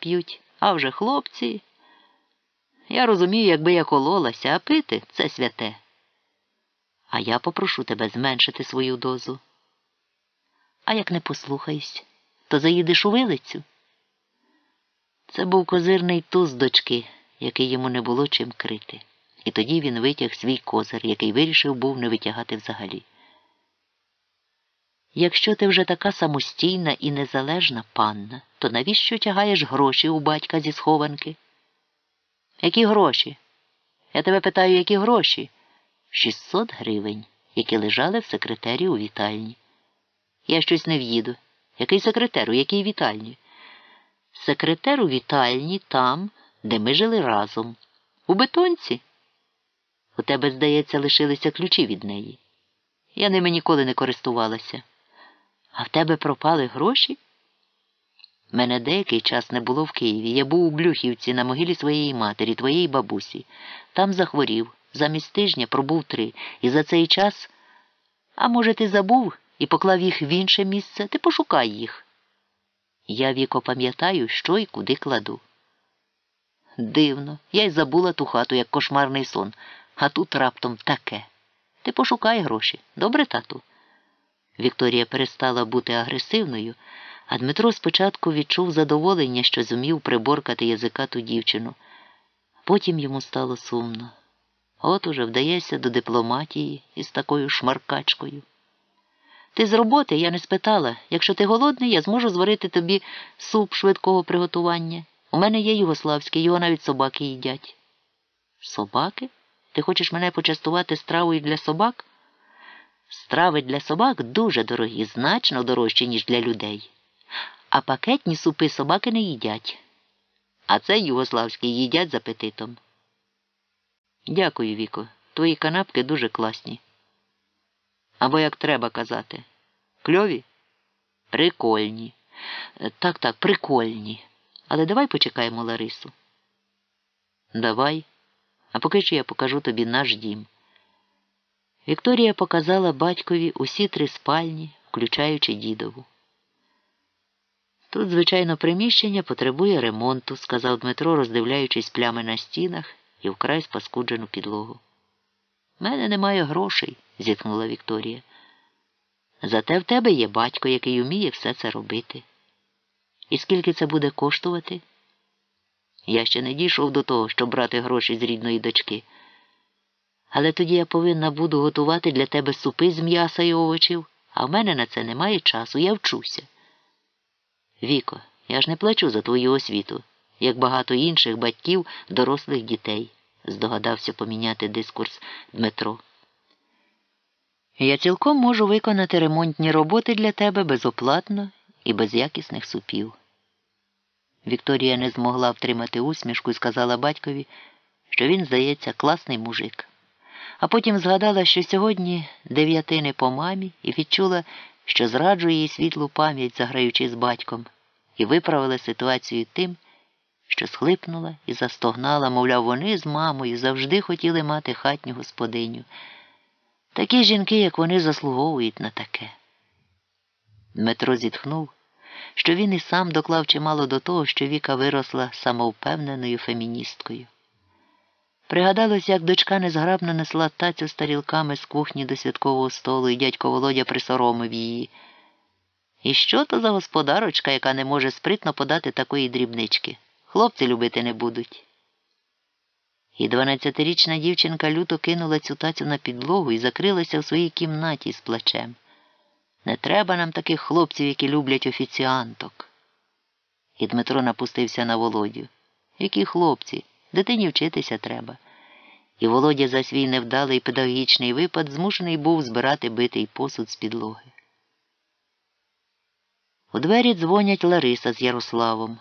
п'ють, а вже хлопці. Я розумію, якби я кололася, а пити це святе. А я попрошу тебе зменшити свою дозу. А як не послухаюсь, то заїдеш у вилицю. Це був козирний туз дочки, який йому не було чим крити. І тоді він витяг свій козир, який вирішив був не витягати взагалі. Якщо ти вже така самостійна і незалежна панна, то навіщо тягаєш гроші у батька зі схованки? Які гроші? Я тебе питаю, які гроші? 600 гривень, які лежали в секретарі у вітальні. Я щось не в'їду. Який секретар, у якій вітальні? Секретар у вітальні там, де ми жили разом. У бетонці. У тебе, здається, лишилися ключі від неї. Я ними ніколи не користувалася. А в тебе пропали гроші? Мене деякий час не було в Києві. Я був у Блюхівці на могилі своєї матері, твоєї бабусі. Там захворів. Замість тижня пробув три. І за цей час, а може, ти забув і поклав їх в інше місце, ти пошукай їх. Я віко пам'ятаю, що і куди кладу. Дивно, я й забула ту хату, як кошмарний сон, а тут раптом таке. Ти пошукай гроші. Добре, тату? Вікторія перестала бути агресивною, а Дмитро спочатку відчув задоволення, що зумів приборкати язика ту дівчину. Потім йому стало сумно. От уже вдається до дипломатії із такою шмаркачкою. Ти з роботи я не спитала. Якщо ти голодний, я зможу зварити тобі суп швидкого приготування. У мене є югославський, його навіть собаки їдять. Собаки? Ти хочеш мене почастувати стравою для собак? Страви для собак дуже дорогі, значно дорожчі, ніж для людей. А пакетні супи собаки не їдять. А це югославські їдять з апетитом. Дякую, Віко. Твої канапки дуже класні. Або як треба казати. Кльові? Прикольні. Так, так, прикольні. Але давай почекаємо Ларису. Давай. А поки що я покажу тобі наш дім. Вікторія показала батькові усі три спальні, включаючи дідову. Тут, звичайно, приміщення потребує ремонту, сказав Дмитро, роздивляючись плями на стінах і вкрай спаскуджену підлогу. Мене немає грошей, зітхнула Вікторія. Зате в тебе є батько, який уміє все це робити. І скільки це буде коштувати? Я ще не дійшов до того, щоб брати гроші з рідної дочки. Але тоді я повинна буду готувати для тебе супи з м'яса і овочів, а в мене на це немає часу, я вчуся. Віко, я ж не плачу за твою освіту, як багато інших батьків дорослих дітей, здогадався поміняти дискурс Дмитро. Я цілком можу виконати ремонтні роботи для тебе безоплатно і без якісних супів. Вікторія не змогла втримати усмішку і сказала батькові, що він, здається, класний мужик. А потім згадала, що сьогодні дев'ятини по мамі і відчула, що зраджує їй світлу пам'ять, заграючи з батьком, і виправила ситуацію тим, що схлипнула і застогнала, мовляв, вони з мамою завжди хотіли мати хатню господиню. Такі жінки, як вони, заслуговують на таке. Дмитро зітхнув, що він і сам доклав чимало до того, що Віка виросла самовпевненою феміністкою. Пригадалось, як дочка незграбно несла тацю з тарілками з кухні до святкового столу, і дядько Володя присоромив її. І що то за господарочка, яка не може спритно подати такої дрібнички? Хлопці любити не будуть. І дванадцятирічна дівчинка люто кинула цю тацю на підлогу і закрилася в своїй кімнаті з плачем. Не треба нам таких хлопців, які люблять офіціанток. І Дмитро напустився на Володю. Які хлопці? Дитині вчитися треба. І Володя за свій невдалий педагогічний випад змушений був збирати битий посуд з підлоги. У двері дзвонять Лариса з Ярославом.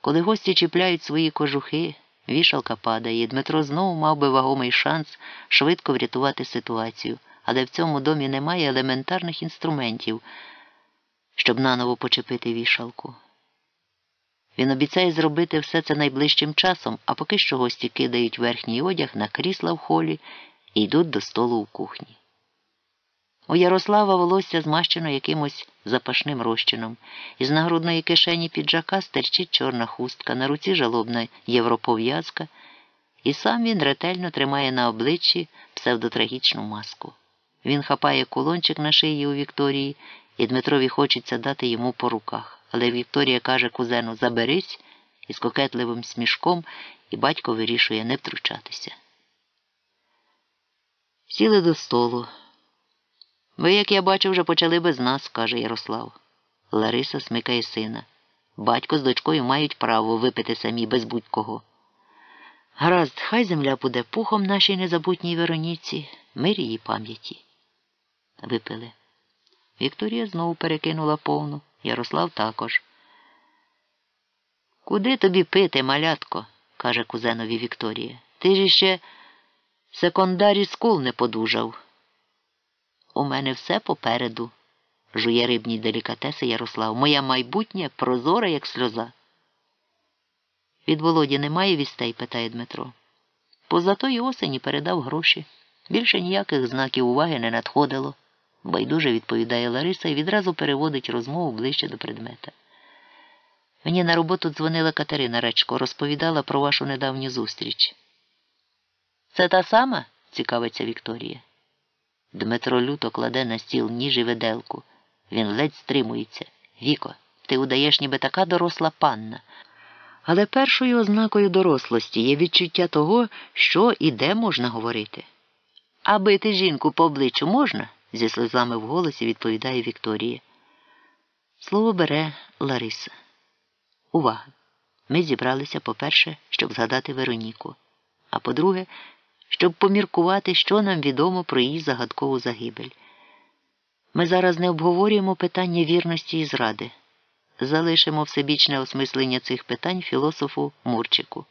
Коли гості чіпляють свої кожухи, вішалка падає, Дмитро знову мав би вагомий шанс швидко врятувати ситуацію, але в цьому домі немає елементарних інструментів, щоб наново почепити вішалку. Він обіцяє зробити все це найближчим часом, а поки що гості кидають верхній одяг на крісла в холі і йдуть до столу у кухні. У Ярослава волосся змащено якимось запашним розчином. Із нагрудної кишені піджака стерчить чорна хустка, на руці жалобна європов'язка, і сам він ретельно тримає на обличчі псевдотрагічну маску. Він хапає кулончик на шиї у Вікторії, і Дмитрові хочеться дати йому по руках. Але Вікторія каже кузену Заберись із кокетливим смішком, і батько вирішує не втручатися. Сіли до столу. Ви, як я бачу, вже почали без нас, каже Ярослав. Лариса смикає сина. Батько з дочкою мають право випити самі без будь-кого. Гаразд, хай земля буде пухом нашій незабутній Вероніці, мир її пам'яті. Випили. Вікторія знову перекинула повну, Ярослав також. Куди тобі пити, малятко? каже кузенові Вікторія. Ти ж іще секондарі скул не подужав. У мене все попереду, жує рибні делікатеси Ярослав. Моя майбутнє прозора, як сльоза. Від Володі немає вістей? питає Дмитро. Поза тої осені передав гроші. Більше ніяких знаків уваги не надходило, байдуже відповідає Лариса і відразу переводить розмову ближче до предмета. Мені на роботу дзвонила Катерина Речко, розповідала про вашу недавню зустріч. Це та сама? цікавиться Вікторія. Дмитро люто кладе на стіл ніж і виделку. Він ледь стримується. Віко, ти удаєш, ніби така доросла панна. Але першою ознакою дорослості є відчуття того, що і де можна говорити. А бити жінку по обличчю можна? Зі сльозами в голосі відповідає Вікторія. Слово бере Лариса. Увага! Ми зібралися, по-перше, щоб згадати Вероніку, а по-друге, щоб поміркувати, що нам відомо про її загадкову загибель. Ми зараз не обговорюємо питання вірності і зради. Залишимо всебічне осмислення цих питань філософу Мурчику.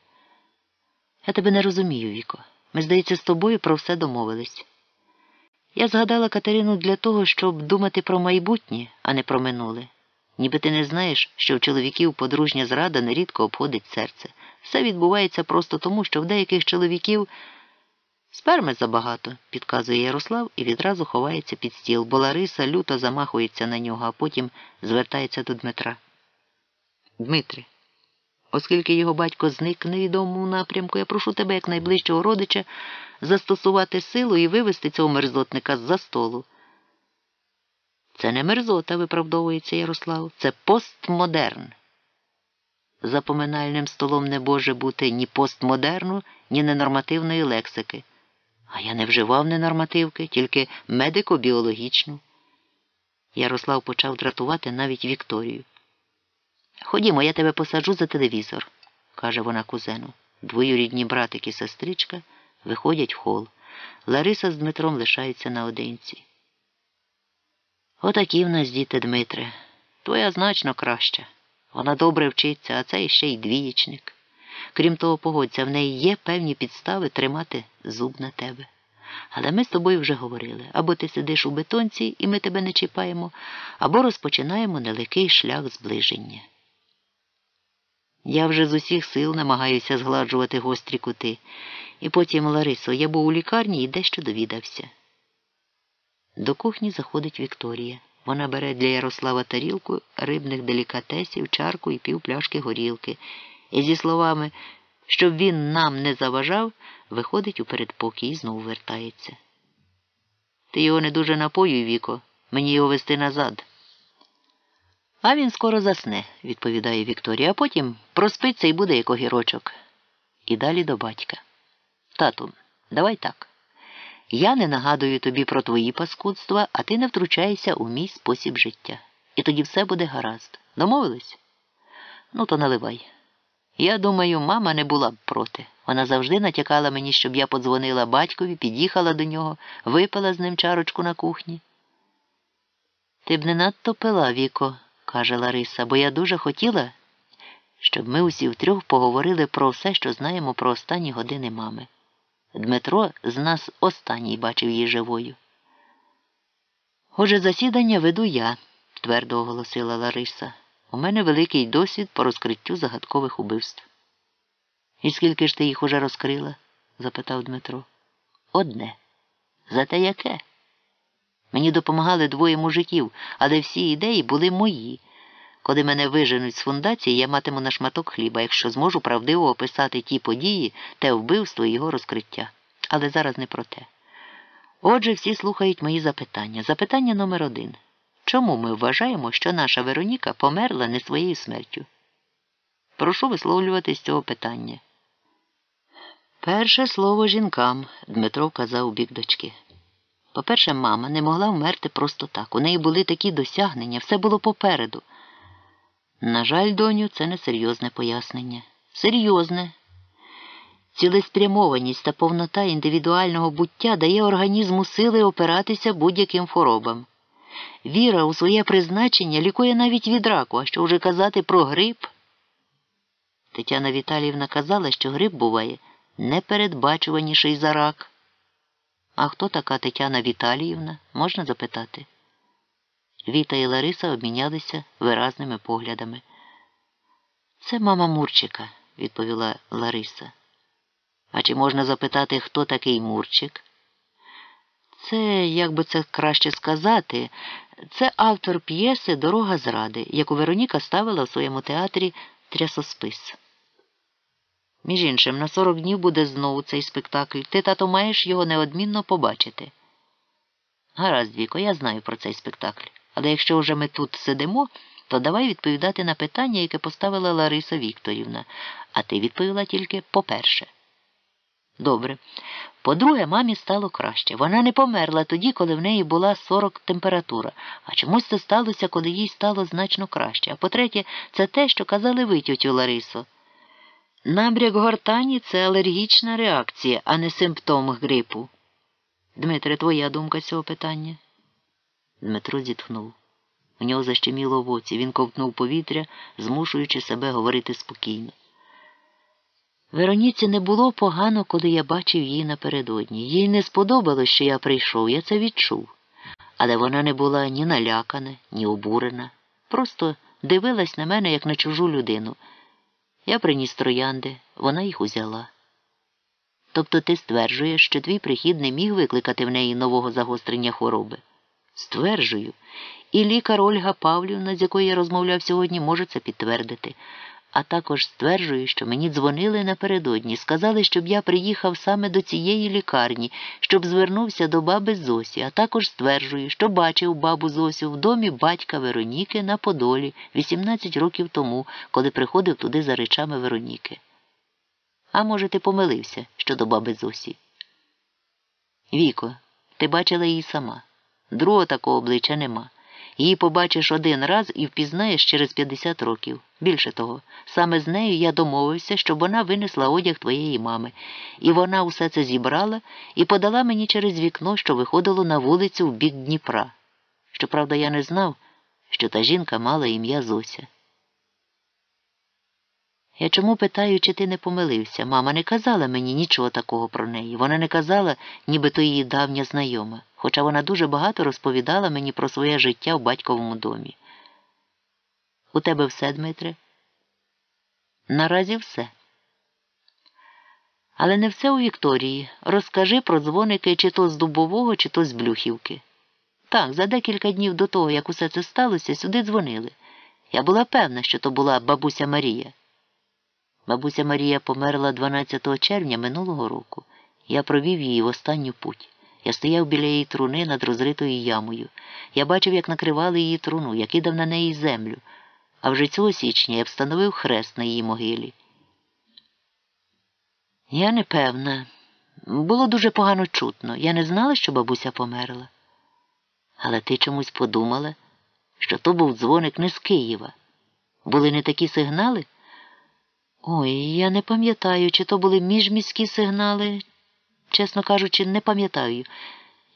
Я тебе не розумію, Віко. Ми, здається, з тобою про все домовились. Я згадала Катерину для того, щоб думати про майбутнє, а не про минуле. Ніби ти не знаєш, що в чоловіків подружня зрада нерідко обходить серце. Все відбувається просто тому, що в деяких чоловіків сперми забагато, підказує Ярослав і відразу ховається під стіл, бо Лариса люто замахується на нього, а потім звертається до Дмитра. Дмитре, оскільки його батько зник невідомому напрямку, я прошу тебе, як найближчого родича, застосувати силу і вивести цього мерзотника з-за столу. Це не мерзота, виправдовується Ярослав, це постмодерн. За поминальним столом не може бути ні постмодерну, ні ненормативної лексики. А я не вживав ненормативки, тільки медико-біологічну. Ярослав почав дратувати навіть Вікторію. Ходімо, я тебе посаджу за телевізор, каже вона кузену. Двоюрідні братик і сестричка виходять в хол. Лариса з Дмитром лишаються наодинці. Отакі в нас діти, Дмитре. Твоя значно краща. Вона добре вчиться, а це іще й двієчник. Крім того, погодься, в неї є певні підстави тримати зуб на тебе. Але ми з тобою вже говорили або ти сидиш у бетонці, і ми тебе не чіпаємо, або розпочинаємо нелегкий шлях зближення. Я вже з усіх сил намагаюся згладжувати гострі кути, і потім, Ларисо, я був у лікарні і дещо довідався. До кухні заходить Вікторія. Вона бере для Ярослава тарілку рибних делікатесів, чарку і пів пляшки горілки. І зі словами, щоб він нам не заважав, виходить у передпокій і знову вертається. Ти його не дуже напоюй, Віко, мені його вести назад. А він скоро засне, відповідає Вікторія, а потім проспиться і буде як огірочок. І далі до батька. Тату, давай так. Я не нагадую тобі про твої паскудства, а ти не втручаєшся у мій спосіб життя. І тоді все буде гаразд. Домовились? Ну, то наливай. Я думаю, мама не була б проти. Вона завжди натякала мені, щоб я подзвонила батькові, під'їхала до нього, випила з ним чарочку на кухні. Ти б не надто пила, Віко, каже Лариса, бо я дуже хотіла, щоб ми усі втрьох поговорили про все, що знаємо про останні години мами. Дмитро з нас останній бачив її живою. Отже, засідання веду я, твердо оголосила Лариса. У мене великий досвід по розкриттю загадкових убивств. І скільки ж ти їх уже розкрила? запитав Дмитро. Одне. Зате яке? Мені допомагали двоє мужиків, але всі ідеї були мої. Коли мене виженуть з фундації, я матиму на шматок хліба, якщо зможу правдиво описати ті події, те вбивство і його розкриття. Але зараз не про те. Отже, всі слухають мої запитання. Запитання номер один. Чому ми вважаємо, що наша Вероніка померла не своєю смертю? Прошу висловлювати з цього питання. Перше слово жінкам, Дмитро вказав у бік дочки. По-перше, мама не могла вмерти просто так. У неї були такі досягнення, все було попереду. На жаль, доню, це не серйозне пояснення. Серйозне. Цілеспрямованість та повнота індивідуального буття дає організму сили опиратися будь-яким хворобам. Віра у своє призначення лікує навіть від раку, а що вже казати про грип. Тетяна Віталіївна казала, що грип буває непередбачуваніший за рак. А хто така Тетяна Віталіївна? Можна запитати? Віта і Лариса обмінялися виразними поглядами. Це мама Мурчика, відповіла Лариса. А чи можна запитати, хто такий Мурчик? Це, як би це краще сказати, це автор п'єси Дорога зради, яку Вероніка ставила в своєму театрі Трясоспис. Між іншим, на 40 днів буде знову цей спектакль. Ти, тато, маєш його неодмінно побачити. Гаразд, Віко, я знаю про цей спектакль. Але якщо вже ми тут сидимо, то давай відповідати на питання, яке поставила Лариса Вікторівна, а ти відповіла тільки по-перше. Добре. По-друге, мамі стало краще. Вона не померла тоді, коли в неї була 40 температура, а чомусь це сталося, коли їй стало значно краще. А по-третє, це те, що казали ви, тютю Ларисо. Набряк гортані це алергічна реакція, а не симптом грипу. Дмитре, твоя думка цього питання? Дмитро зітхнув. У нього защеміло в оці. Він ковтнув повітря, змушуючи себе говорити спокійно. Вероніці не було погано, коли я бачив її напередодні. Їй не сподобалось, що я прийшов, я це відчув. Але вона не була ні налякана, ні обурена. Просто дивилась на мене, як на чужу людину. Я приніс троянди, вона їх узяла. Тобто ти стверджуєш, що твій прихід не міг викликати в неї нового загострення хвороби? Стверджую. І лікар Ольга Павлівна, з якою я розмовляв сьогодні, може це підтвердити. А також стверджую, що мені дзвонили напередодні, сказали, щоб я приїхав саме до цієї лікарні, щоб звернувся до баби Зосі, а також стверджую, що бачив бабу Зосю в домі батька Вероніки на Подолі 18 років тому, коли приходив туди за речами Вероніки. А може, ти помилився щодо баби Зосі? Віко, ти бачила її сама. Другого такого обличчя нема. Її побачиш один раз і впізнаєш через 50 років. Більше того, саме з нею я домовився, щоб вона винесла одяг твоєї мами, і вона усе це зібрала і подала мені через вікно, що виходило на вулицю в бік Дніпра. Щоправда, я не знав, що та жінка мала ім'я Зося. Я чому питаю, чи ти не помилився? Мама не казала мені нічого такого про неї. Вона не казала, ніби то її давня знайома, хоча вона дуже багато розповідала мені про своє життя в батьковому домі. У тебе все, Дмитре? Наразі все. Але не все у Вікторії. Розкажи про дзвоники чи то з Дубового, чи то з Блюхівки. Так, за декілька днів до того, як усе це сталося, сюди дзвонили. Я була певна, що то була бабуся Марія. Бабуся Марія померла 12 червня минулого року. Я провів її в останню путь. Я стояв біля її труни над розритою ямою. Я бачив, як накривали її труну, я кидав на неї землю, а вже цього січня я встановив хрест на її могилі. Я не певна. Було дуже погано чутно. Я не знала, що бабуся померла. Але ти чомусь подумала, що то був дзвоник не з Києва. Були не такі сигнали? Ой, я не пам'ятаю, чи то були міжміські сигнали. Чесно кажучи, не пам'ятаю.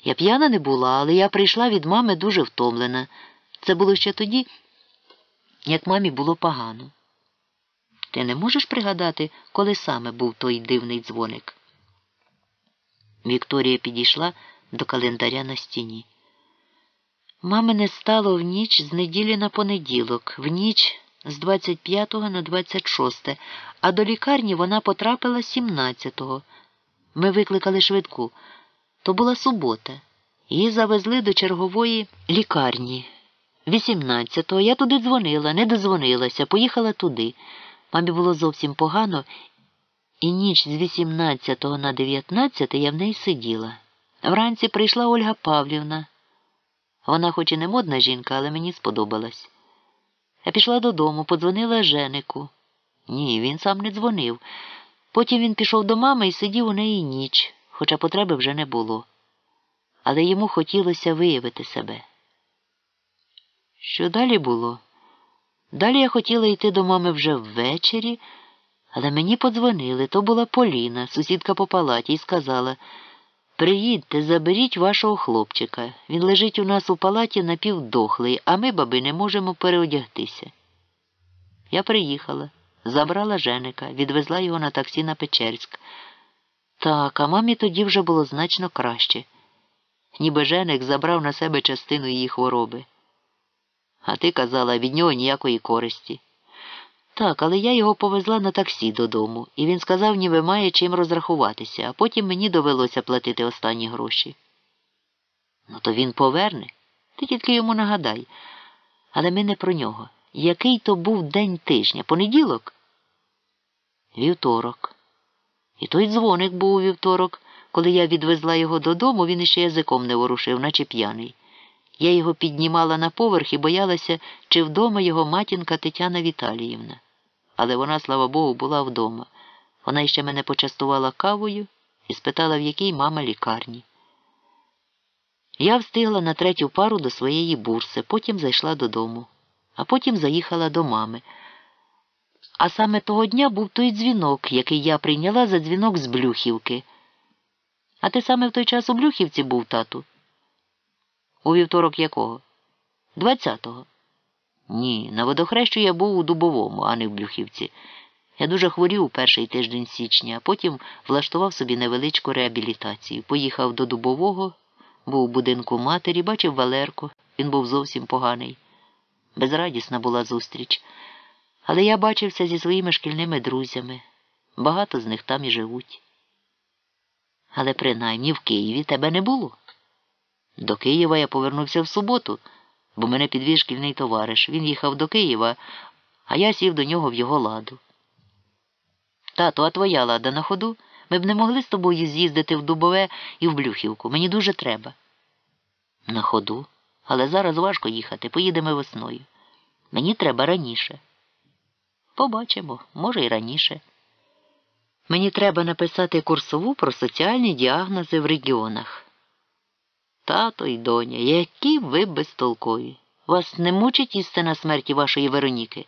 Я п'яна не була, але я прийшла від мами дуже втомлена. Це було ще тоді, як мамі було погано. Ти не можеш пригадати, коли саме був той дивний дзвоник? Вікторія підійшла до календаря на стіні. Мами не стало в ніч з неділі на понеділок, в ніч з 25 на 26, а до лікарні вона потрапила 17-го. Ми викликали швидку. То була субота. Її завезли до чергової лікарні. 18-го я туди дзвонила, не дозвонилася, поїхала туди. Мамі було зовсім погано, і ніч з 18 на 19 я в неї сиділа. Вранці прийшла Ольга Павлівна. Вона хоч і не модна жінка, але мені сподобалась. Я пішла додому, подзвонила Женику. Ні, він сам не дзвонив. Потім він пішов до мами і сидів у неї ніч, хоча потреби вже не було. Але йому хотілося виявити себе. Що далі було? Далі я хотіла йти до мами вже ввечері, але мені подзвонили. То була Поліна, сусідка по палаті, і сказала Приїдьте, заберіть вашого хлопчика. Він лежить у нас у палаті напівдохлий, а ми, баби, не можемо переодягтися. Я приїхала, забрала Женика, відвезла його на таксі на Печерськ. Так, а мамі тоді вже було значно краще. Ніби Женик забрав на себе частину її хвороби. А ти казала, від нього ніякої користі. Так, але я його повезла на таксі додому, і він сказав, ніби має чим розрахуватися, а потім мені довелося платити останні гроші. Ну, то він поверне, ти тільки йому нагадай. Але ми не про нього. Який то був день тижня? Понеділок? Вівторок. І той дзвоник був у вівторок. Коли я відвезла його додому, він іще язиком не ворушив, наче п'яний. Я його піднімала на поверх і боялася, чи вдома його матінка Тетяна Віталіївна. Але вона, слава Богу, була вдома. Вона іще мене почастувала кавою і спитала, в якій мама лікарні. Я встигла на третю пару до своєї бурси, потім зайшла додому, а потім заїхала до мами. А саме того дня був той дзвінок, який я прийняла за дзвінок з Блюхівки. А ти саме в той час у Блюхівці був, тату? У вівторок якого? Двадцятого. Ні, на водохрещу я був у Дубовому, а не в Блюхівці. Я дуже хворів у перший тиждень січня, а потім влаштував собі невеличку реабілітацію. Поїхав до Дубового, був у будинку матері, бачив Валерку, він був зовсім поганий. Безрадісна була зустріч. Але я бачився зі своїми шкільними друзями. Багато з них там і живуть. Але принаймні в Києві тебе не було. До Києва я повернувся в суботу, бо мене підвіз шкільний товариш. Він їхав до Києва, а я сів до нього в його ладу. Тато, а твоя лада на ходу? Ми б не могли з тобою з'їздити в Дубове і в Блюхівку. Мені дуже треба. На ходу, але зараз важко їхати, поїдемо весною. Мені треба раніше. Побачимо, може, і раніше. Мені треба написати курсову про соціальні діагнози в регіонах. Тато і доня, які ви безтолкові. Вас не мучить істина смерті вашої Вероніки?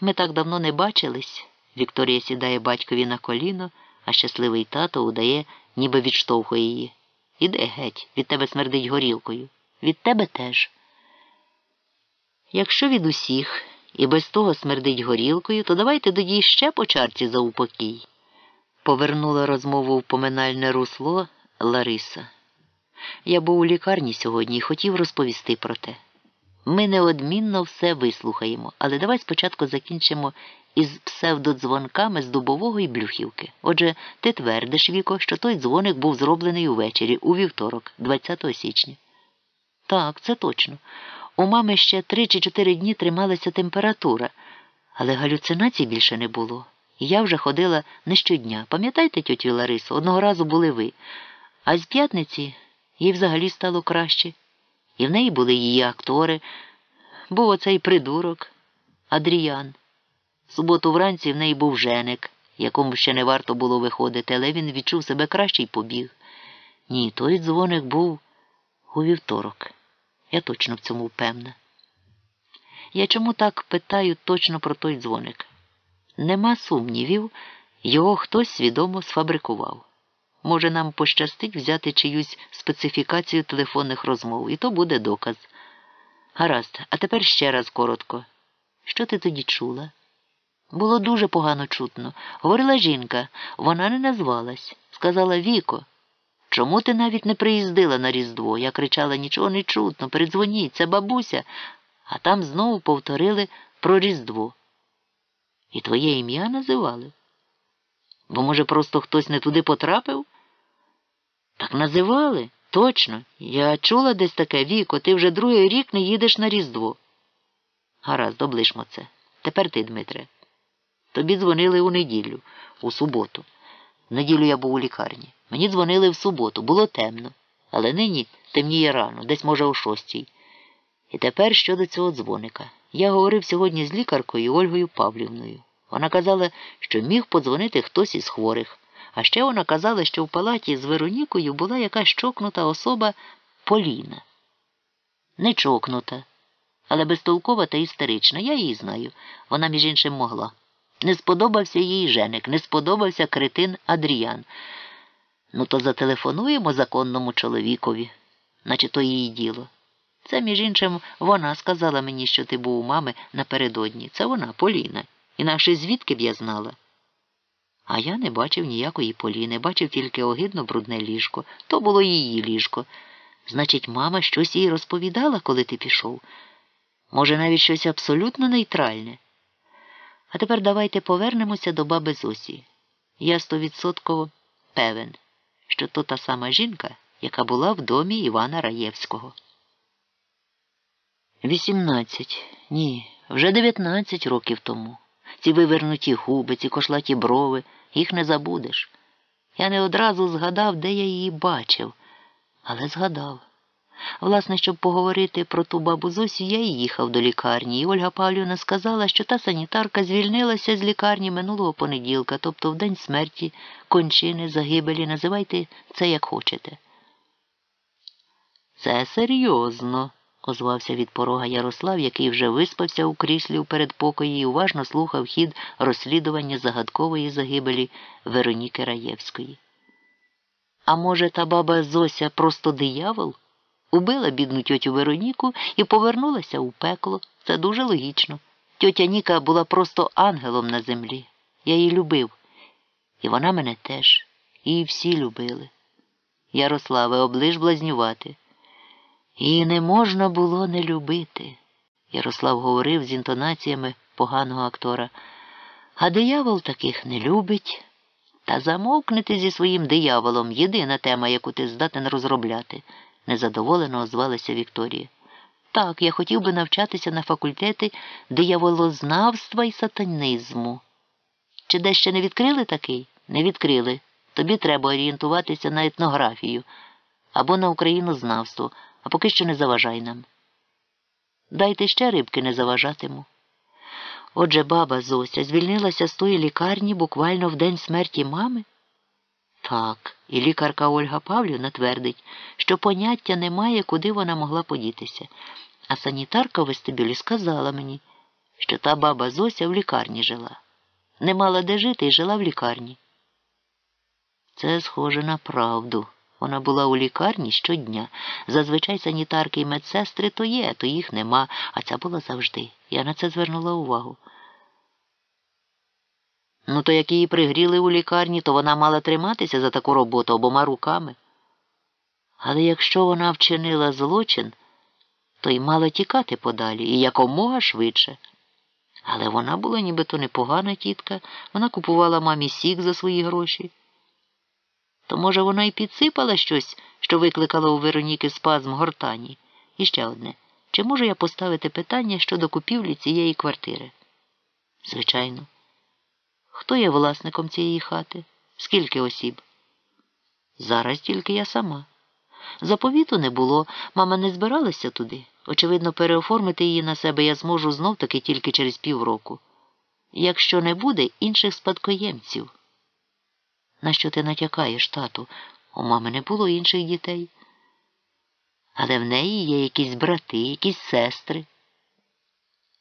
Ми так давно не бачились. Вікторія сідає батькові на коліно, а щасливий тато удає, ніби відштовхує її. Іди геть, від тебе смердить горілкою. Від тебе теж. Якщо від усіх і без того смердить горілкою, то давайте тоді ще по чарці за упокій. Повернула розмову в поминальне русло Лариса. Я був у лікарні сьогодні і хотів розповісти про те. Ми неодмінно все вислухаємо, але давай спочатку закінчимо із псевдодзвонками з дубового і блюхівки. Отже, ти твердиш, Віко, що той дзвоник був зроблений увечері, у вівторок, 20 січня. Так, це точно. У мами ще три чи чотири дні трималася температура, але галюцинацій більше не було. І я вже ходила не щодня. Пам'ятаєте, тьотю Ларису, одного разу були ви. А з п'ятниці їй взагалі стало краще. І в неї були її актори. Був оцей придурок Адріян. Суботу вранці в неї був женик, якому ще не варто було виходити, але він відчув себе краще й побіг. Ні, той дзвоник був у вівторок. Я точно в цьому впевнена. Я чому так питаю точно про той дзвоник? Нема сумнівів, його хтось свідомо сфабрикував. Може, нам пощастить взяти чиюсь специфікацію телефонних розмов, і то буде доказ. Гаразд, а тепер ще раз коротко. Що ти тоді чула? Було дуже погано чутно. Говорила жінка, вона не назвалась. Сказала Віко. Чому ти навіть не приїздила на Різдво? Я кричала нічого не чутно, передзвоніть, це бабуся, а там знову повторили про Різдво. І твоє ім'я називали? Бо, може, просто хтось не туди потрапив? Так називали, Точно, я чула десь таке, Віко, ти вже другий рік не їдеш на Різдво. Гаразд, облишмо це. Тепер ти, Дмитре. Тобі дзвонили у неділю, у суботу. В неділю я був у лікарні. Мені дзвонили в суботу, було темно, але нині темніє рано, десь, може, о шостій. І тепер щодо цього дзвоника. Я говорив сьогодні з лікаркою Ольгою Павлівною. Вона казала, що міг подзвонити хтось із хворих. А ще вона казала, що в палаті з Веронікою була якась чокнута особа Поліна. Не чокнута, але безтолкова та істерична. Я її знаю. Вона, між іншим, могла. Не сподобався їй женик, не сподобався кретин Адріян. Ну, то зателефонуємо законному чоловікові, наче то її діло. Це, між іншим, вона сказала мені, що ти був у мами напередодні. Це вона, Поліна. Інакше звідки б я знала? А я не бачив ніякої Поліни, бачив тільки огидно брудне ліжко. То було її ліжко. Значить, мама щось їй розповідала, коли ти пішов. Може, навіть щось абсолютно нейтральне. А тепер давайте повернемося до баби Зосі. Я стовідсотково певен, що то та сама жінка, яка була в домі Івана Раєвського. Вісімнадцять. Ні, вже дев'ятнадцять років тому. Ці вивернуті губи, ці кошлаті брови, їх не забудеш. Я не одразу згадав, де я її бачив, але згадав. Власне, щоб поговорити про ту бабу Зосю, я і їхав до лікарні, і Ольга Павлівна сказала, що та санітарка звільнилася з лікарні минулого понеділка, тобто в день смерті, кончини, загибелі, називайте це як хочете. Це серйозно, озвався від порога Ярослав, який вже виспався у кріслі у передпокої і уважно слухав хід розслідування загадкової загибелі Вероніки Раєвської. А може, та баба Зося просто диявол? Убила бідну тьотю Вероніку і повернулася у пекло. Це дуже логічно. Тьотя Ніка була просто ангелом на землі. Я її любив. І вона мене теж. Її всі любили. Ярославе, оближ блазнювати. Її не можна було не любити, Ярослав говорив з інтонаціями поганого актора. А диявол таких не любить. Та замовкнете зі своїм дияволом єдина тема, яку ти здатен розробляти, незадоволено озвалася Вікторія. Так, я хотів би навчатися на факультети дияволознавства і сатанізму. Чи де ще не відкрили такий? Не відкрили. Тобі треба орієнтуватися на етнографію або на українознавство а поки що не заважай нам. Дайте ще рибки не заважатиму. Отже, баба Зося звільнилася з тої лікарні буквально в день смерті мами? Так, і лікарка Ольга Павлівна твердить, що поняття немає, куди вона могла подітися. А санітарка в вестибюлі сказала мені, що та баба Зося в лікарні жила. Не мала де жити і жила в лікарні. Це схоже на правду. Вона була у лікарні щодня. Зазвичай санітарки і медсестри то є, то їх нема, а ця була завжди. Я на це звернула увагу. Ну, то як її пригріли у лікарні, то вона мала триматися за таку роботу обома руками. Але якщо вона вчинила злочин, то й мала тікати подалі і якомога швидше. Але вона була нібито непогана тітка, вона купувала мамі сік за свої гроші. То, може, вона й підсипала щось, що викликало у Вероніки спазм гортані. І ще одне. Чи можу я поставити питання щодо купівлі цієї квартири? Звичайно. Хто є власником цієї хати? Скільки осіб? Зараз тільки я сама. Заповіту не було, мама не збиралася туди. Очевидно, переоформити її на себе я зможу знов таки тільки через півроку. Якщо не буде інших спадкоємців. На що ти натякаєш, тату? У мами не було інших дітей. Але в неї є якісь брати, якісь сестри.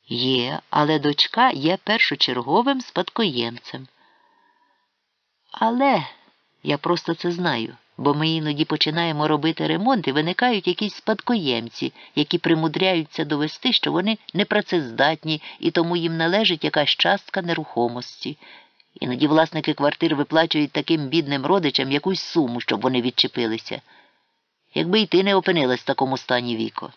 Є, але дочка є першочерговим спадкоємцем. Але я просто це знаю, бо ми іноді починаємо робити ремонт і виникають якісь спадкоємці, які примудряються довести, що вони непрацездатні і тому їм належить якась частка нерухомості. Іноді власники квартир виплачують таким бідним родичам якусь суму, щоб вони відчепилися. Якби й ти не опинилась в такому стані віко.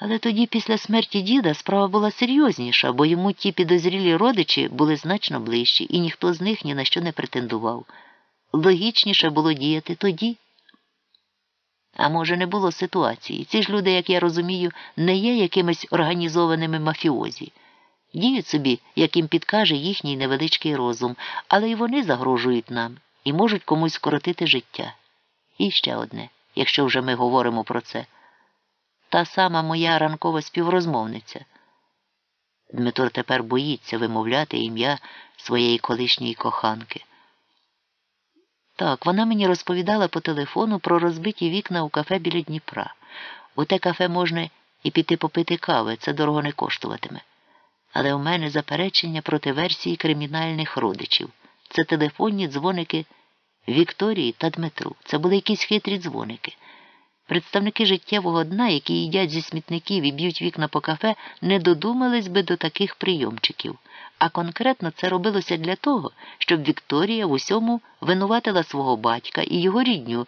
Але тоді, після смерті діда, справа була серйозніша, бо йому ті підозрілі родичі були значно ближчі, і ніхто з них ні на що не претендував. Логічніше було діяти тоді. А може, не було ситуації. Ці ж люди, як я розумію, не є якимись організованими мафіозі. Діють собі, як їм підкаже їхній невеличкий розум, але й вони загрожують нам і можуть комусь скоротити життя. І ще одне, якщо вже ми говоримо про це. Та сама моя ранкова співрозмовниця. Дмитро тепер боїться вимовляти ім'я своєї колишньої коханки. Так, вона мені розповідала по телефону про розбиті вікна у кафе біля Дніпра. У те кафе можна і піти попити кави, це дорого не коштуватиме. Але у мене заперечення проти версії кримінальних родичів. Це телефонні дзвоники Вікторії та Дмитру. Це були якісь хитрі дзвоники. Представники життєвого дна, які їдять зі смітників і б'ють вікна по кафе, не додумались би до таких прийомчиків. А конкретно це робилося для того, щоб Вікторія в усьому винуватила свого батька і його рідню,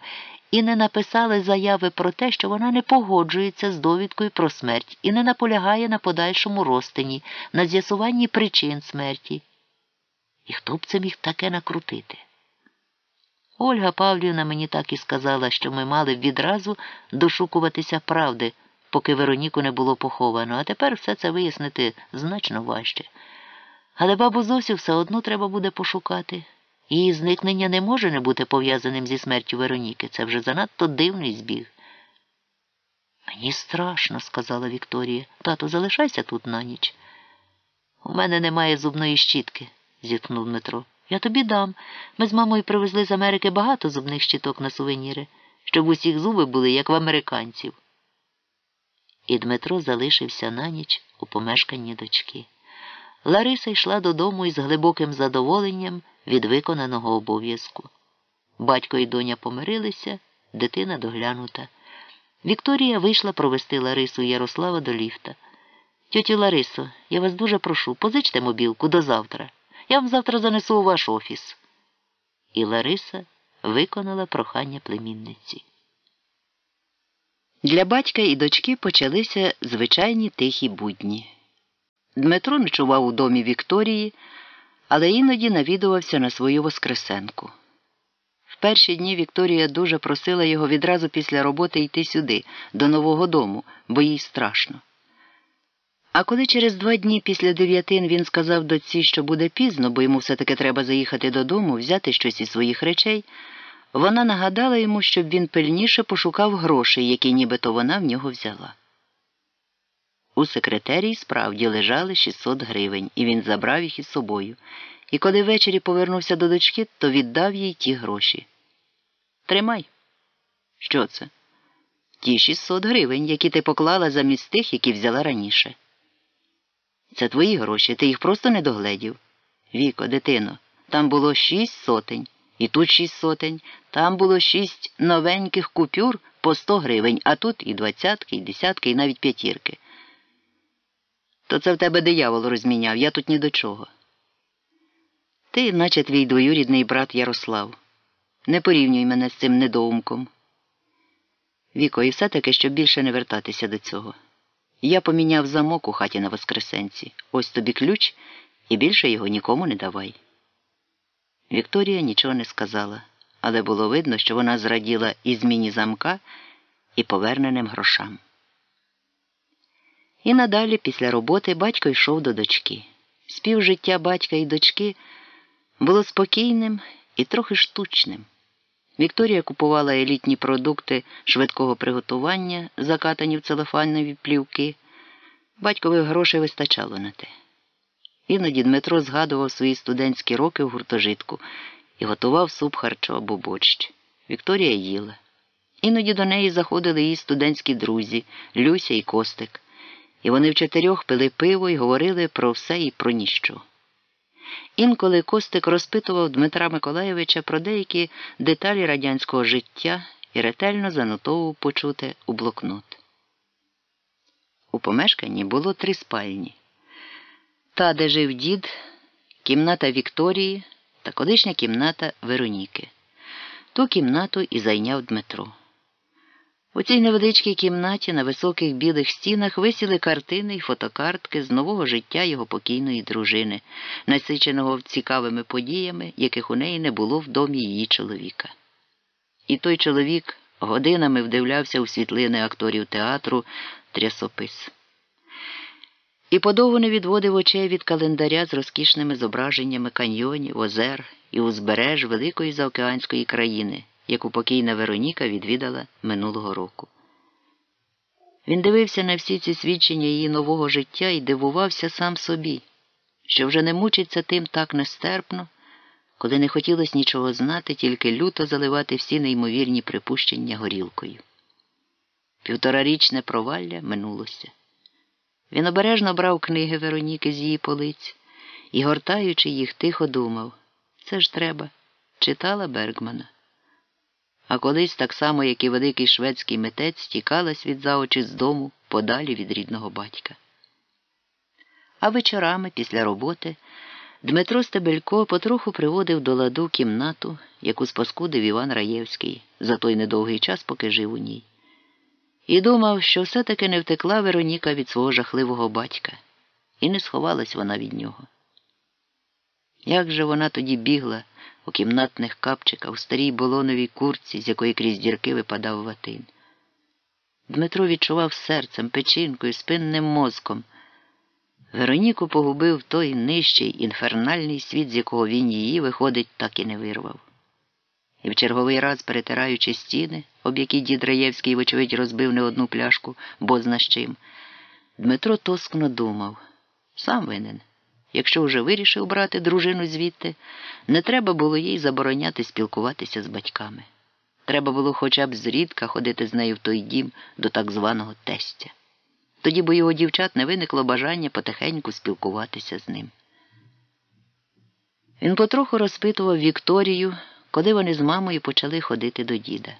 і не написала заяви про те, що вона не погоджується з довідкою про смерть і не наполягає на подальшому розтині, на з'ясуванні причин смерті. І хто б це міг таке накрутити? Ольга Павлівна мені так і сказала, що ми мали відразу дошукуватися правди, поки Вероніку не було поховано, а тепер все це вияснити значно важче. Але бабу Зосю все одно треба буде пошукати. Її зникнення не може не бути пов'язаним зі смертю Вероніки. Це вже занадто дивний збіг. Мені страшно, сказала Вікторія. Тату, залишайся тут на ніч. У мене немає зубної щітки, зітхнув Дмитро. Я тобі дам. Ми з мамою привезли з Америки багато зубних щиток на сувеніри, щоб усіх зуби були, як в американців. І Дмитро залишився на ніч у помешканні дочки. Лариса йшла додому із глибоким задоволенням від виконаного обов'язку. Батько і доня помирилися, дитина доглянута. Вікторія вийшла провести Ларису Ярослава до ліфта. Тьоті Ларисо, я вас дуже прошу, позичте мобілку до завтра. Я вам завтра занесу у ваш офіс. І Лариса виконала прохання племінниці. Для батька і дочки почалися звичайні тихі будні. Дмитро ночував у домі Вікторії, але іноді навідувався на свою Воскресенку. В перші дні Вікторія дуже просила його відразу після роботи йти сюди, до нового дому, бо їй страшно. А коли через два дні після дев'ятин він сказав доці, що буде пізно, бо йому все-таки треба заїхати додому, взяти щось із своїх речей, вона нагадала йому, щоб він пильніше пошукав грошей, які нібито вона в нього взяла. У секретарії справді лежали 600 гривень, і він забрав їх із собою. І коли ввечері повернувся до дочки, то віддав їй ті гроші. Тримай. Що це? Ті 600 гривень, які ти поклала замість тих, які взяла раніше. Це твої гроші, ти їх просто не догледів. Віко, дитино, там було шість сотень, і тут шість сотень, там було шість новеньких купюр по сто гривень, а тут і двадцятки, і десятки, і навіть п'ятірки. То це в тебе диявол розміняв, я тут ні до чого. Ти, наче твій двоюрідний брат Ярослав. Не порівнюй мене з цим недоумком. Віко, і все таки, щоб більше не вертатися до цього. Я поміняв замок у хаті на Воскресенці. Ось тобі ключ, і більше його нікому не давай. Вікторія нічого не сказала, але було видно, що вона зраділа і зміні замка, і поверненим грошам. І надалі, після роботи, батько йшов до дочки. Співжиття батька і дочки було спокійним і трохи штучним. Вікторія купувала елітні продукти швидкого приготування, закатані в целофанові плівки. Батькових грошей вистачало на те. Іноді Дмитро згадував свої студентські роки в гуртожитку і готував суп харчо або борщ. Вікторія їла. Іноді до неї заходили її студентські друзі Люся і Костик, і вони в чотирьох пили пиво і говорили про все і про ніщо. Інколи Костик розпитував Дмитра Миколаєвича про деякі деталі радянського життя і ретельно занотовував почуте у блокнот. У помешканні було три спальні та, де жив дід, кімната Вікторії та колишня кімната Вероніки. Ту кімнату і зайняв Дмитро. У цій невеличкій кімнаті на високих білих стінах висіли картини й фотокартки з нового життя його покійної дружини, насиченого цікавими подіями, яких у неї не було в домі її чоловіка. І той чоловік годинами вдивлявся у світлини акторів театру Трясопис. І подовго не відводив очей від календаря з розкішними зображеннями каньйонів, озер і узбереж великої заокеанської країни, яку покійна Вероніка відвідала минулого року. Він дивився на всі ці свідчення її нового життя і дивувався сам собі, що вже не мучиться тим так нестерпно, коли не хотілося нічого знати, тільки люто заливати всі неймовірні припущення горілкою. Півторарічне провалля минулося. Він обережно брав книги Вероніки з її полиць і, гортаючи їх, тихо думав це ж треба, читала Бергмана. А колись, так само, як і великий шведський митець, тікалась від за очі з дому подалі від рідного батька. А вечорами, після роботи, Дмитро Стебелько потроху приводив до ладу кімнату, яку спаскудив Іван Раєвський за той недовгий час, поки жив у ній. І думав, що все-таки не втекла Вероніка від свого жахливого батька, і не сховалась вона від нього. Як же вона тоді бігла у кімнатних капчиках, у старій болоновій курці, з якої крізь дірки випадав ватин. Дмитро відчував серцем, печінкою, спинним мозком. Вероніку погубив той нижчий інфернальний світ, з якого він її, виходить, так і не вирвав. І в черговий раз, перетираючи стіни, об які дід Раєвський, вочевидь, розбив не одну пляшку, бо зна з чим, Дмитро тоскно думав сам винен. Якщо вже вирішив брати дружину звідти, не треба було їй забороняти спілкуватися з батьками. Треба було хоча б зрідка ходити з нею в той дім до так званого тестя. Тоді бо його дівчат не виникло бажання потихеньку спілкуватися з ним. Він потроху розпитував Вікторію, коли вони з мамою почали ходити до діда.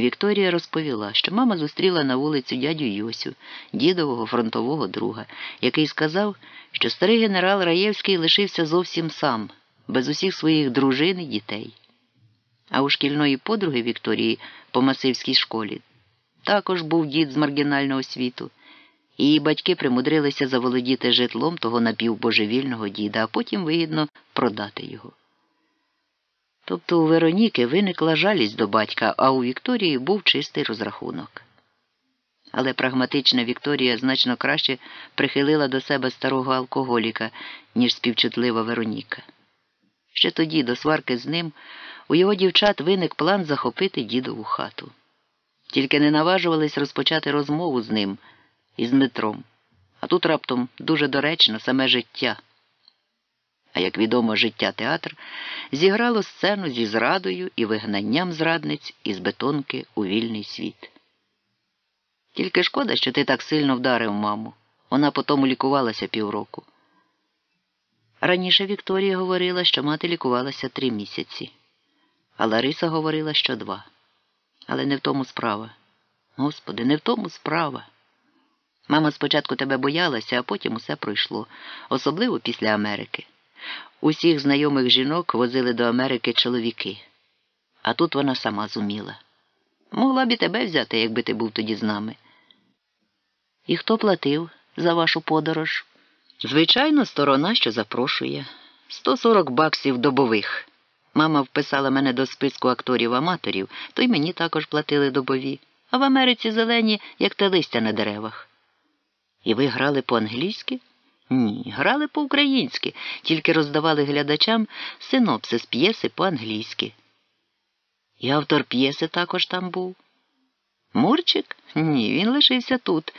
Вікторія розповіла, що мама зустріла на вулицю дядю Йосю, дідового фронтового друга, який сказав, що старий генерал Раєвський лишився зовсім сам, без усіх своїх дружин і дітей. А у шкільної подруги Вікторії по масивській школі також був дід з маргінального світу. Її батьки примудрилися заволодіти житлом того напівбожевільного діда, а потім вигідно продати його. Тобто у Вероніки виникла жалість до батька, а у Вікторії був чистий розрахунок. Але прагматична Вікторія значно краще прихилила до себе старого алкоголіка, ніж співчутлива Вероніка. Ще тоді, до сварки з ним, у його дівчат виник план захопити дідову хату. Тільки не наважувались розпочати розмову з ним і з Дмитром. А тут раптом дуже доречно саме життя а як відомо, життя театр зіграло сцену зі зрадою і вигнанням зрадниць із бетонки у вільний світ. Тільки шкода, що ти так сильно вдарив маму. Вона потім лікувалася півроку. Раніше Вікторія говорила, що мати лікувалася три місяці, а Лариса говорила, що два. Але не в тому справа. Господи, не в тому справа. Мама спочатку тебе боялася, а потім усе пройшло, особливо після Америки. Усіх знайомих жінок возили до Америки чоловіки, а тут вона сама зуміла. Могла б і тебе взяти, якби ти був тоді з нами. І хто платив за вашу подорож? Звичайно, сторона, що запрошує. 140 баксів добових. Мама вписала мене до списку акторів-аматорів, то й мені також платили добові, а в Америці зелені, як те листя на деревах. І ви грали по-англійськи? Ні, грали по-українськи, тільки роздавали глядачам синопсис п'єси по-англійськи. І автор п'єси також там був. Мурчик? Ні, він лишився тут.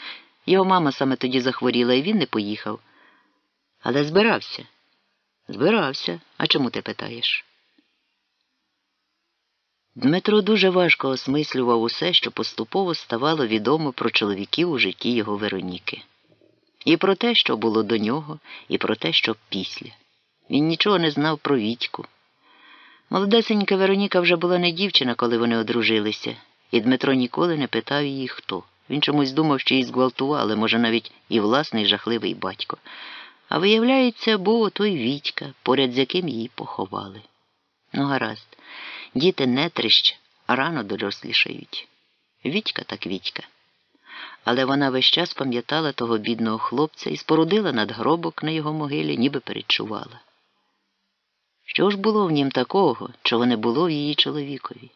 Його мама саме тоді захворіла, і він не поїхав. Але збирався. Збирався. А чому ти питаєш? Дмитро дуже важко осмислював усе, що поступово ставало відомо про чоловіків у житті його Вероніки. І про те, що було до нього, і про те, що після. Він нічого не знав про Вітьку. Молодесенька Вероніка вже була не дівчина, коли вони одружилися, і Дмитро ніколи не питав її хто. Він чомусь думав, що її зґвалтували, може, навіть і власний жахливий батько. А виявляється, був отой Вітька, поряд з яким її поховали. Ну, гаразд, діти не трищ, а рано дорослішають. Вітька так Вітька але вона весь час пам'ятала того бідного хлопця і спорудила надгробок на його могилі, ніби передчувала. Що ж було в нім такого, чого не було в її чоловікові?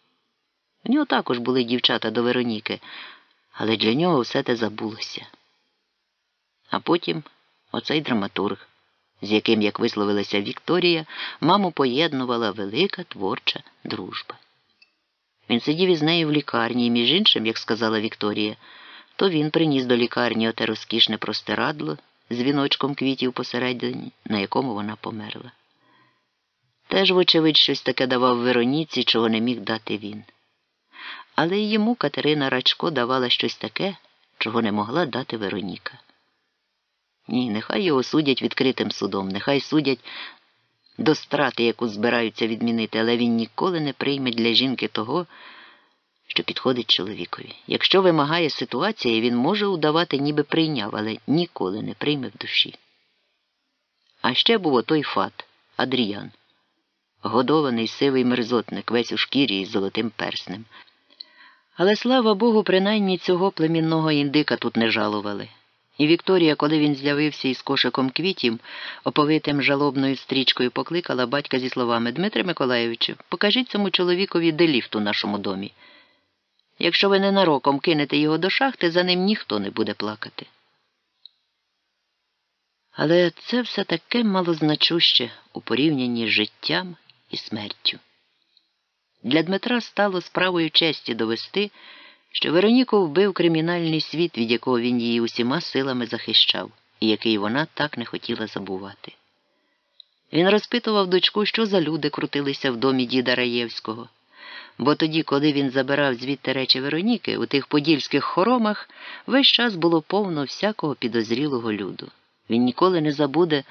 У нього також були дівчата до Вероніки, але для нього все те забулося. А потім оцей драматург, з яким, як висловилася Вікторія, маму поєднувала велика творча дружба. Він сидів із нею в лікарні, і між іншим, як сказала Вікторія, то він приніс до лікарні оте розкішне простирадло з віночком квітів посередині, на якому вона померла. Теж, вочевидь, щось таке давав Вероніці, чого не міг дати він. Але йому Катерина Рачко давала щось таке, чого не могла дати Вероніка. Ні, нехай його судять відкритим судом, нехай судять до страти, яку збираються відмінити, але він ніколи не прийме для жінки того, що підходить чоловікові. Якщо вимагає ситуація, він може удавати, ніби прийняв, але ніколи не прийме в душі. А ще був отой фат Адріян, годований сивий мерзотник, весь у шкірі із золотим перснем. Але слава Богу, принаймні цього племінного індика тут не жалували. І Вікторія, коли він з'явився із кошиком квітів, оповитим жалобною стрічкою, покликала батька зі словами Дмитре Миколаєвичу, покажіть цьому чоловікові де ліфт у нашому домі. Якщо ви ненароком кинете його до шахти, за ним ніхто не буде плакати. Але це все таке малозначуще у порівнянні з життям і смертю. Для Дмитра стало справою честі довести, що Вероніку вбив кримінальний світ, від якого він її усіма силами захищав, і який вона так не хотіла забувати. Він розпитував дочку, що за люди крутилися в домі діда Раєвського. Бо тоді, коли він забирав звідти речі Вероніки, у тих подільських хоромах весь час було повно всякого підозрілого люду. Він ніколи не забуде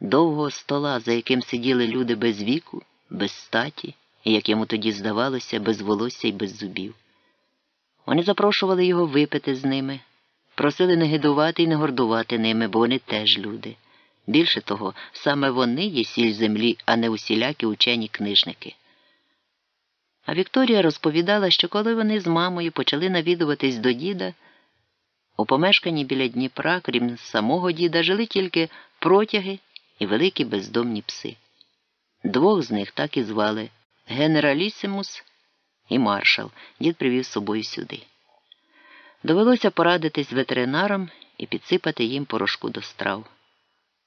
довгого стола, за яким сиділи люди без віку, без статі, і як йому тоді здавалося, без волосся і без зубів. Вони запрошували його випити з ними, просили не гидувати і не гордувати ними, бо вони теж люди. Більше того, саме вони є сіль землі, а не усілякі учені книжники. А Вікторія розповідала, що коли вони з мамою почали навідуватись до діда, у помешканні біля Дніпра, крім самого діда, жили тільки протяги і великі бездомні пси. Двох з них так і звали Генералісимус і маршал. Дід привів з собою сюди. Довелося порадитись з ветеринаром і підсипати їм порошку до страв.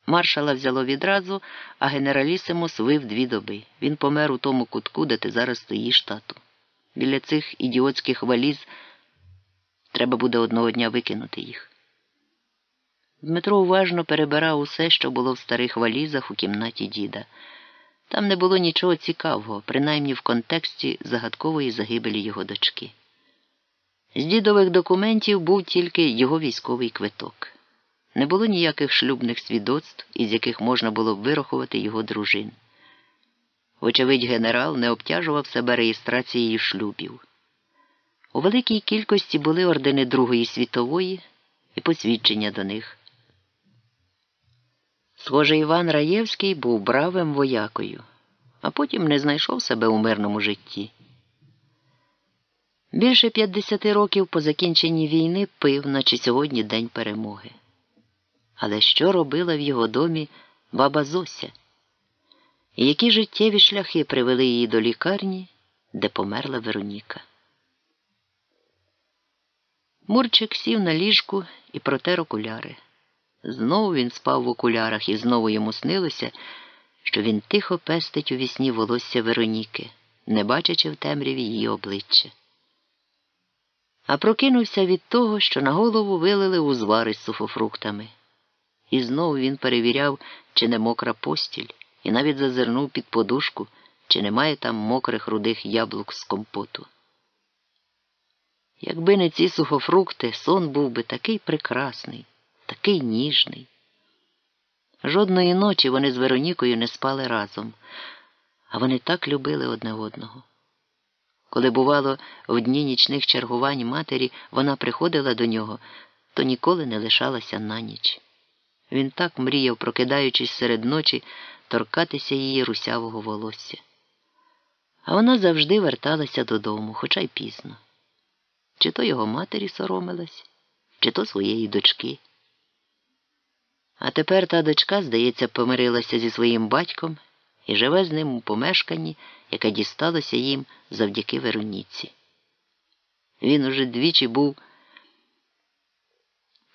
Маршала взяло відразу, а генералісимус вив дві доби. Він помер у тому кутку, де ти зараз стоїш, тату. Біля цих ідіотських валіз треба буде одного дня викинути їх. Дмитро уважно перебирав усе, що було в старих валізах у кімнаті діда. Там не було нічого цікавого, принаймні в контексті загадкової загибелі його дочки. З дідових документів був тільки його військовий квиток. Не було ніяких шлюбних свідоцтв, із яких можна було б вирахувати його дружин. Вочевидь, генерал не обтяжував себе реєстрацією шлюбів. У великій кількості були ордени Другої світової і посвідчення до них. Схоже, Іван Раєвський був бравим воякою, а потім не знайшов себе у мирному житті. Більше 50 років по закінченні війни пив, наче сьогодні день перемоги. Але що робила в його домі баба Зося? І які життєві шляхи привели її до лікарні, де померла Вероніка? Мурчик сів на ліжку і протер окуляри. Знову він спав в окулярах, і знову йому снилося, що він тихо пестить у вісні волосся Вероніки, не бачачи в темряві її обличчя. А прокинувся від того, що на голову вилили узвари з сухофруктами. І знову він перевіряв, чи не мокра постіль, і навіть зазирнув під подушку, чи немає там мокрих рудих яблук з компоту. Якби не ці сухофрукти, сон був би такий прекрасний, такий ніжний. Жодної ночі вони з Веронікою не спали разом, а вони так любили одне одного. Коли, бувало, в дні нічних чергувань матері вона приходила до нього, то ніколи не лишалася на ніч. Він так мріяв, прокидаючись серед ночі, торкатися її русявого волосся. А вона завжди верталася додому, хоча й пізно. Чи то його матері соромилась, чи то своєї дочки. А тепер та дочка, здається, помирилася зі своїм батьком і живе з ним у помешканні, яке дісталося їм завдяки Вероніці. Він уже двічі був,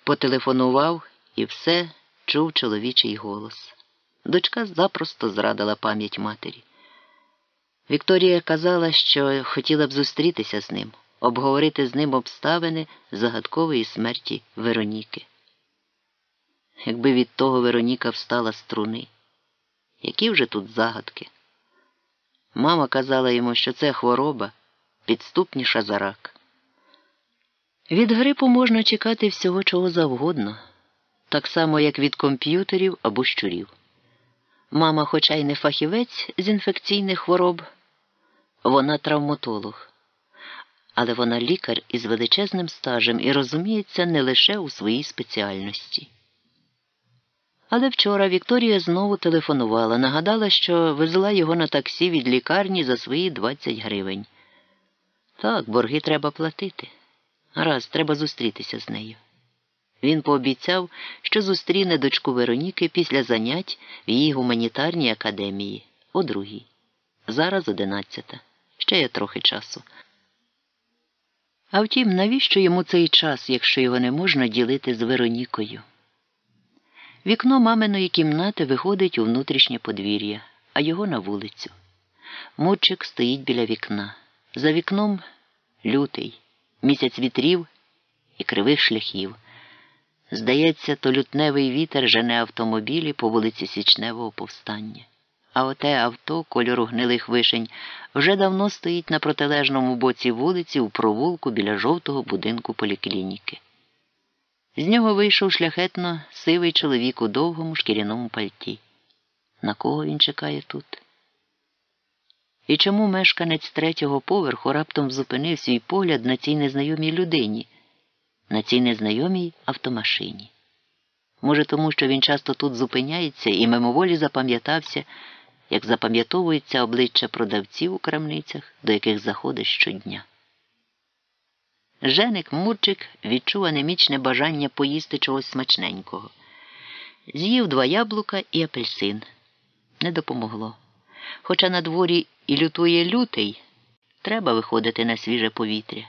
потелефонував і все чув чоловічий голос. Дочка запросто зрадила пам'ять матері. Вікторія казала, що хотіла б зустрітися з ним, обговорити з ним обставини загадкової смерті Вероніки. Якби від того Вероніка встала струни. Які вже тут загадки? Мама казала йому, що це хвороба підступніша за рак. Від грипу можна чекати всього чого завгодно, так само, як від комп'ютерів або щурів. Мама, хоча й не фахівець з інфекційних хвороб, вона травматолог, але вона лікар із величезним стажем і розуміється не лише у своїй спеціальності. Але вчора Вікторія знову телефонувала, нагадала, що везла його на таксі від лікарні за свої 20 гривень. Так, борги треба платити. Раз, треба зустрітися з нею. Він пообіцяв, що зустріне дочку Вероніки після занять в її гуманітарній академії о другій. Зараз одинадцята. Ще є трохи часу. А втім, навіщо йому цей час, якщо його не можна ділити з Веронікою? Вікно маминої кімнати виходить у внутрішнє подвір'я, а його на вулицю. Мурчик стоїть біля вікна. За вікном лютий, місяць вітрів і кривих шляхів. Здається, то лютневий вітер жене автомобілі по вулиці Січневого повстання. А оте авто кольору гнилих вишень вже давно стоїть на протилежному боці вулиці у провулку біля жовтого будинку поліклініки. З нього вийшов шляхетно сивий чоловік у довгому шкіряному пальті. На кого він чекає тут? І чому мешканець третього поверху раптом зупинив свій погляд на цій незнайомій людині, на цій незнайомій автомашині? Може, тому що він часто тут зупиняється і мимоволі запам'ятався, як запам'ятовується обличчя продавців у крамницях, до яких заходить щодня. Женик Мурчик відчув анемічне бажання поїсти чогось смачненького. З'їв два яблука і апельсин. Не допомогло. Хоча на дворі і лютує лютий, треба виходити на свіже повітря.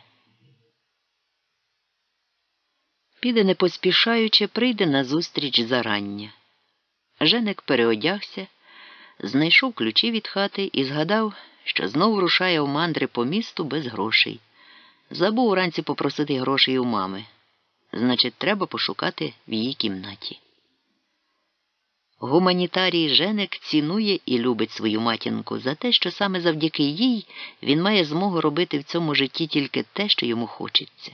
Піде не поспішаючи, прийде на зустріч зарання. Женик переодягся, знайшов ключі від хати і згадав, що знову рушає в мандри по місту без грошей. Забув уранці попросити грошей у мами. Значить, треба пошукати в її кімнаті. Гуманітарій Женек цінує і любить свою матінку за те, що саме завдяки їй він має змогу робити в цьому житті тільки те, що йому хочеться.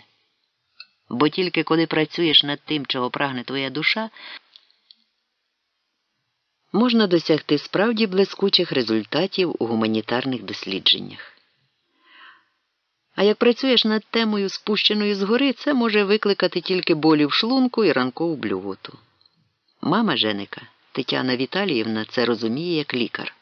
Бо тільки коли працюєш над тим, чого прагне твоя душа, можна досягти справді блискучих результатів у гуманітарних дослідженнях. А як працюєш над темою, спущеною згори, це може викликати тільки болі в шлунку і ранкову блювоту. Мама Женика, Тетяна Віталіївна, це розуміє як лікар.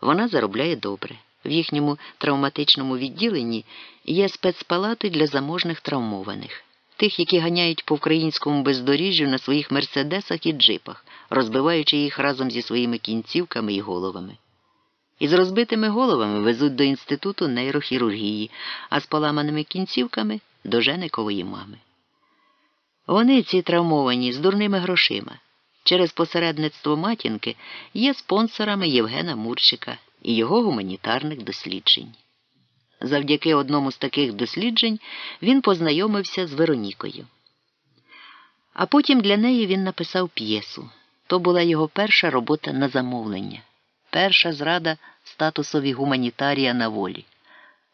Вона заробляє добре. В їхньому травматичному відділенні є спецпалати для заможних травмованих, тих, які ганяють по українському бездоріжжю на своїх мерседесах і джипах, розбиваючи їх разом зі своїми кінцівками і головами. Із розбитими головами везуть до інституту нейрохірургії, а з поламаними кінцівками до Женикової мами. Вони, ці травмовані, з дурними грошима, через посередництво матінки є спонсорами Євгена Мурчика і його гуманітарних досліджень. Завдяки одному з таких досліджень він познайомився з Веронікою. А потім для неї він написав п'єсу. То була його перша робота на замовлення перша зрада статусові гуманітарія на волі.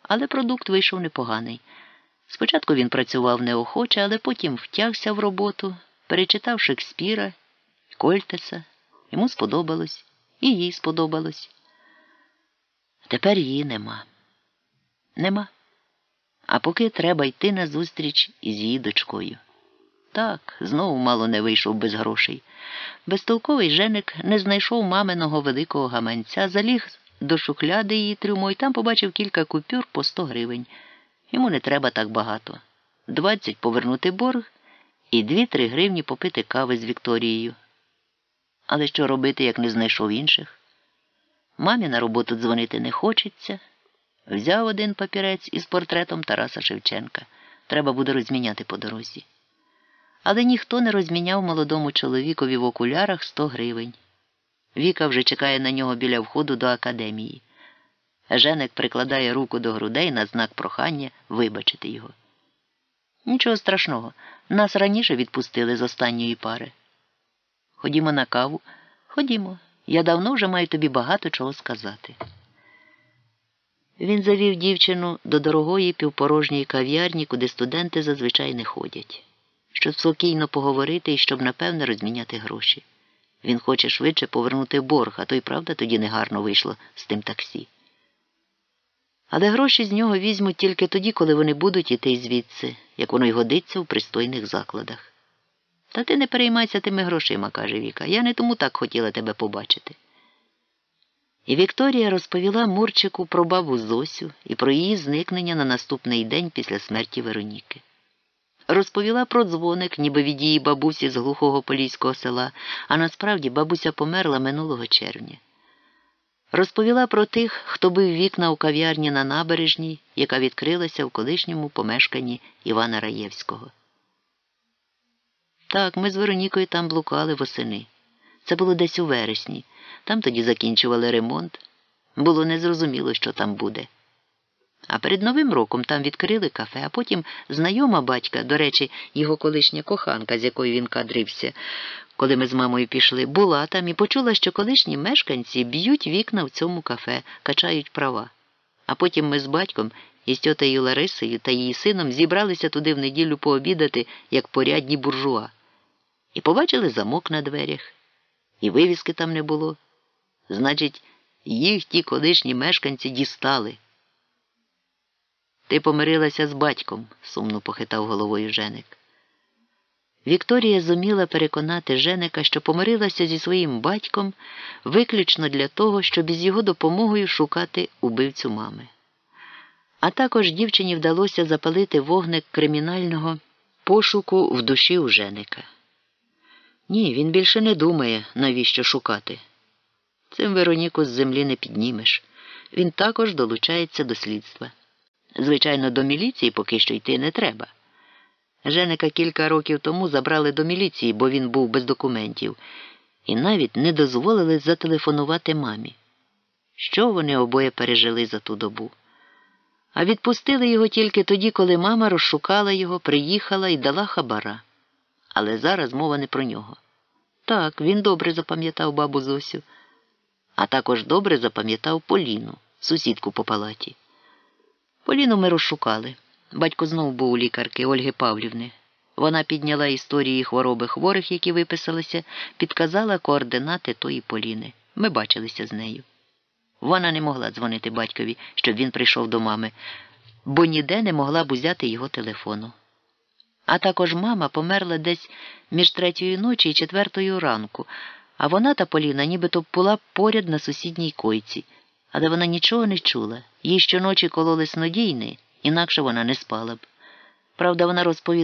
Але продукт вийшов непоганий. Спочатку він працював неохоче, але потім втягся в роботу, перечитав Шекспіра, Кольтеса. Йому сподобалось, і їй сподобалось. Тепер її нема. Нема. А поки треба йти на зустріч із її дочкою. Так, знову мало не вийшов без грошей. Безтолковий женик не знайшов маминого великого гаманця, заліг до шухляди її трюмо і там побачив кілька купюр по сто гривень. Йому не треба так багато. Двадцять повернути борг і дві-три гривні попити кави з Вікторією. Але що робити, як не знайшов інших? Мамі на роботу дзвонити не хочеться. Взяв один папірець із портретом Тараса Шевченка. Треба буде розміняти по дорозі. Але ніхто не розміняв молодому чоловікові в окулярах 100 гривень. Віка вже чекає на нього біля входу до академії. Женек прикладає руку до грудей на знак прохання вибачити його. Нічого страшного, нас раніше відпустили з останньої пари. Ходімо на каву, ходімо. Я давно вже маю тобі багато чого сказати. Він завів дівчину до дорогої півпорожньої кав'ярні, куди студенти зазвичай не ходять, щоб спокійно поговорити і щоб, напевне, розміняти гроші. Він хоче швидше повернути борг, а то й правда тоді негарно вийшло з тим таксі. Але гроші з нього візьмуть тільки тоді, коли вони будуть іти звідси, як воно й годиться в пристойних закладах. Та ти не переймайся тими грошима, каже Віка. Я не тому так хотіла тебе побачити. І Вікторія розповіла Мурчику про бабу Зосю і про її зникнення на наступний день після смерті Вероніки. Розповіла про дзвоник, ніби від її бабусі з глухого поліського села, а насправді бабуся померла минулого червня. Розповіла про тих, хто бив вікна у кав'ярні на набережній, яка відкрилася в колишньому помешканні Івана Раєвського. Так, ми з Веронікою там блукали восени. Це було десь у вересні. Там тоді закінчували ремонт. Було незрозуміло, що там буде. А перед Новим роком там відкрили кафе, а потім знайома батька, до речі, його колишня коханка, з якою він кадрився, коли ми з мамою пішли, була там і почула, що колишні мешканці б'ють вікна в цьому кафе, качають права. А потім ми з батьком із тьотею Ларисою та її сином зібралися туди в неділю пообідати, як порядні буржуа. І побачили замок на дверях, і вивіски там не було. Значить, їх ті колишні мешканці дістали. Ти помирилася з батьком, сумно похитав головою Женик. Вікторія зуміла переконати Женика, що помирилася зі своїм батьком виключно для того, щоб із його допомогою шукати убивцю мами. А також дівчині вдалося запалити вогник кримінального пошуку в душі у Женика. Ні, він більше не думає, навіщо шукати. Цим Вероніку з землі не піднімеш. Він також долучається до слідства. Звичайно, до міліції поки що йти не треба. Женика кілька років тому забрали до міліції, бо він був без документів, і навіть не дозволили зателефонувати мамі. Що вони обоє пережили за ту добу? А відпустили його тільки тоді, коли мама розшукала його, приїхала і дала хабара. Але зараз мова не про нього. Так, він добре запам'ятав бабу Зосю, а також добре запам'ятав Поліну, сусідку по палаті. Поліну ми розшукали. Батько знов був у лікарки Ольги Павлівни. Вона підняла історії хвороби хворих, які виписалися, підказала координати тої Поліни. Ми бачилися з нею. Вона не могла дзвонити батькові, щоб він прийшов до мами, бо ніде не могла б узяти його телефону. А також мама померла десь між третьою ночі і четвертою ранку, а вона та Поліна нібито була поряд на сусідній койці, але вона нічого не чула. Їй щоночі кололи снодійни, інакше вона не спала б. Правда, вона розповідала.